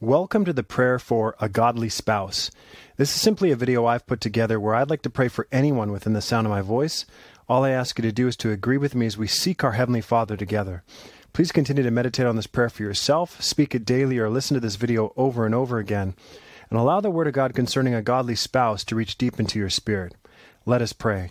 Welcome to the prayer for a godly spouse. This is simply a video I've put together where I'd like to pray for anyone within the sound of my voice. All I ask you to do is to agree with me as we seek our Heavenly Father together. Please continue to meditate on this prayer for yourself, speak it daily, or listen to this video over and over again, and allow the Word of God concerning a godly spouse to reach deep into your spirit. Let us pray.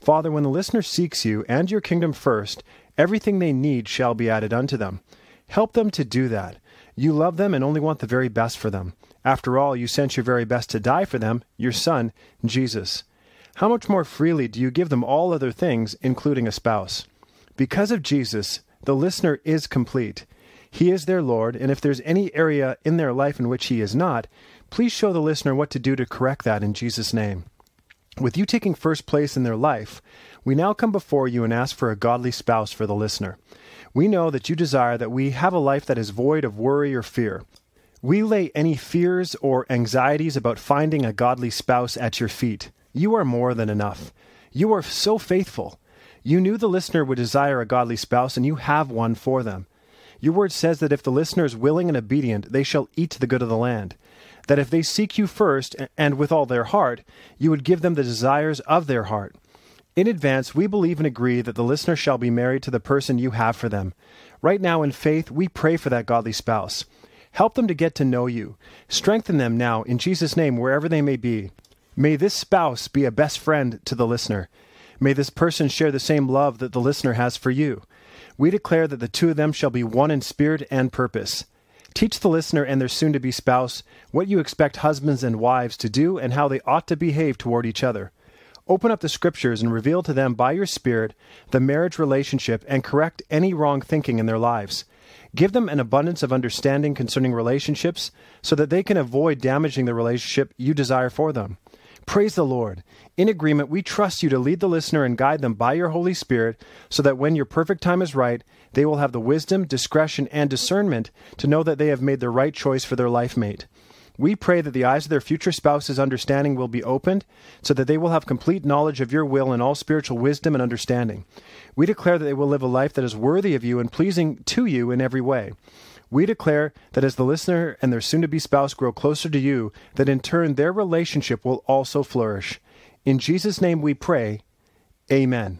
Father, when the listener seeks you and your kingdom first, everything they need shall be added unto them. Help them to do that. You love them and only want the very best for them. After all, you sent your very best to die for them, your Son, Jesus. How much more freely do you give them all other things, including a spouse? Because of Jesus, the listener is complete. He is their Lord, and if there's any area in their life in which He is not, please show the listener what to do to correct that in Jesus' name. With you taking first place in their life, we now come before you and ask for a godly spouse for the listener. We know that you desire that we have a life that is void of worry or fear. We lay any fears or anxieties about finding a godly spouse at your feet. You are more than enough. You are so faithful. You knew the listener would desire a godly spouse, and you have one for them. Your word says that if the listener is willing and obedient, they shall eat the good of the land that if they seek you first and with all their heart, you would give them the desires of their heart. In advance, we believe and agree that the listener shall be married to the person you have for them. Right now, in faith, we pray for that godly spouse. Help them to get to know you. Strengthen them now, in Jesus' name, wherever they may be. May this spouse be a best friend to the listener. May this person share the same love that the listener has for you. We declare that the two of them shall be one in spirit and purpose. Teach the listener and their soon to be spouse what you expect husbands and wives to do and how they ought to behave toward each other. Open up the scriptures and reveal to them by your Spirit the marriage relationship and correct any wrong thinking in their lives. Give them an abundance of understanding concerning relationships so that they can avoid damaging the relationship you desire for them. Praise the Lord. In agreement, we trust you to lead the listener and guide them by your Holy Spirit so that when your perfect time is right, they will have the wisdom, discretion, and discernment to know that they have made the right choice for their life mate. We pray that the eyes of their future spouse's understanding will be opened so that they will have complete knowledge of your will and all spiritual wisdom and understanding. We declare that they will live a life that is worthy of you and pleasing to you in every way. We declare that as the listener and their soon to be spouse grow closer to you, that in turn their relationship will also flourish. In Jesus' name we pray. Amen.